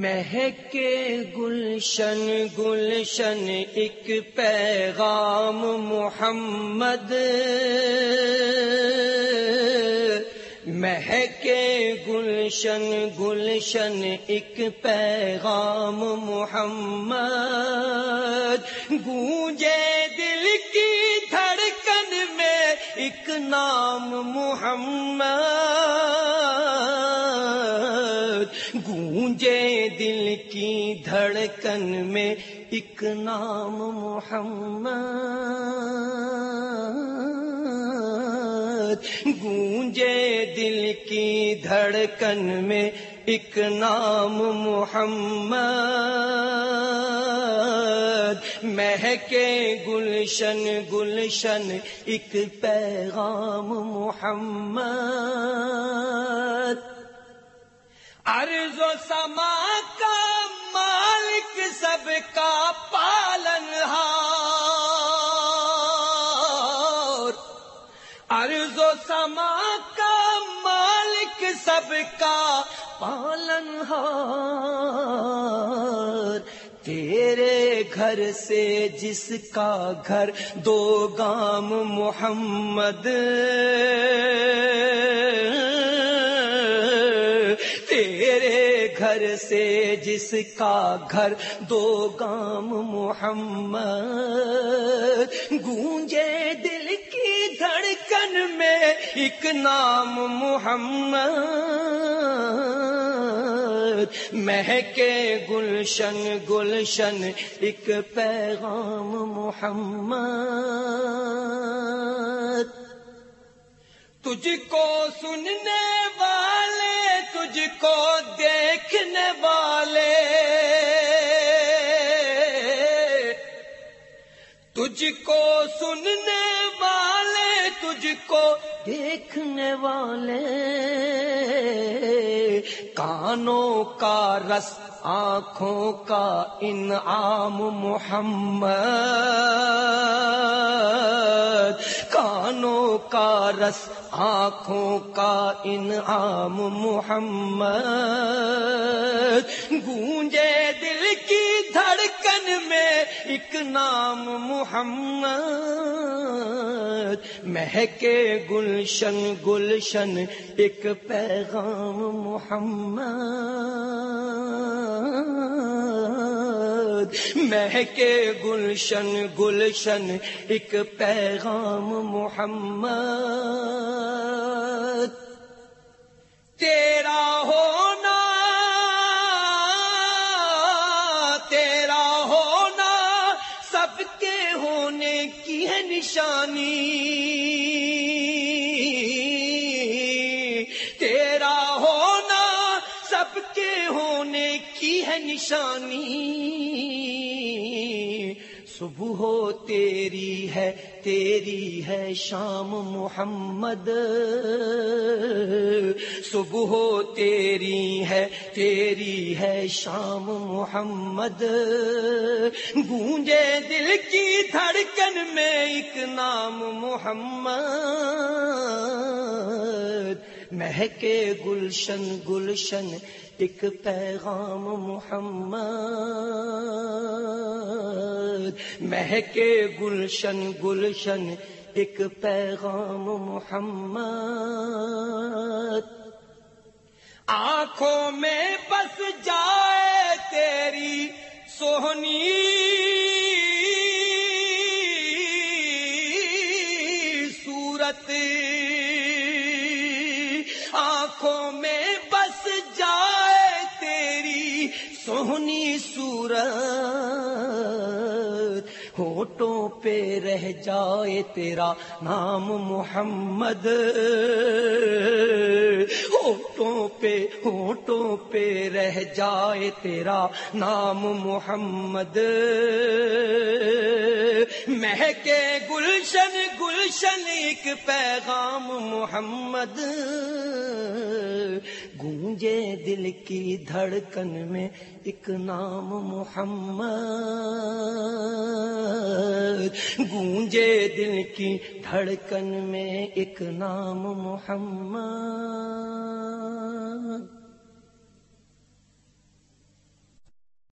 مہکے گلشن گلشن ایک پیغام محمد۔ مہکے گلشن گلشن ایک پیغام محمد۔ گونجے دل کی دھڑکن میں ایک نام محمد۔ گونجے دل کی دھڑکن میں ایک نام محمد۔ گونجے دل کی دھڑکن میں ایک نام محمد۔ مہکے گلشن گلشن ایک پیغام محمد۔ ارض و سما کا مالک سب کا پالن ہار۔ ارض و سما کا مالک سب کا پالن ہار۔ تیرے گھر سے جس کا گھر دو گام محمد سے جس کا گھر دو گام محمد گونجے دل کی دھڑکن میں ایک نام محمد مہکے گلشن گلشن ایک پیغام محمد تجھ کو سننے والے تجھ کو دیکھنے سننے والے تجھ کو دیکھنے والے۔ کانوں کا رس، آنکھوں کا انعام محمد۔ کانوں کا رس، آنکھوں کا انعام محمد۔ گونجے دل کی میں ایک نام محمد۔ مہکے گلشن گلشن، ایک پیغام محمد۔ مہکے گلشن گلشن، ایک پیغام محمد۔ تیرا نشانی تیرا ہونا سب کے ہونے کی ہے نشانی صبح ہو تیری ہے تیری ہے شام محمد صبح ہو تیری ہے تیری ہے شام محمد گونجے دل کی دھڑکن میں ایک نام محمد، مہکے گلشن گلشن، ایک پیغام محمد۔ مہکے گلشن گلشن، ایک پیغام محمد۔ آنکھوں میں بس جائے تیری سونی سونی صورت ہوٹوں پہ رہ جائے تیرا نام محمد ہوٹوں پہ ہوٹوں پہ رہ جائے تیرا نام محمد مہکے گلشن گلشن ایک پیغام محمد گونجے دل کی دھڑکن میں ایک نام محمد۔ گونجے دل کی دھڑکن میں ایک نام محمد۔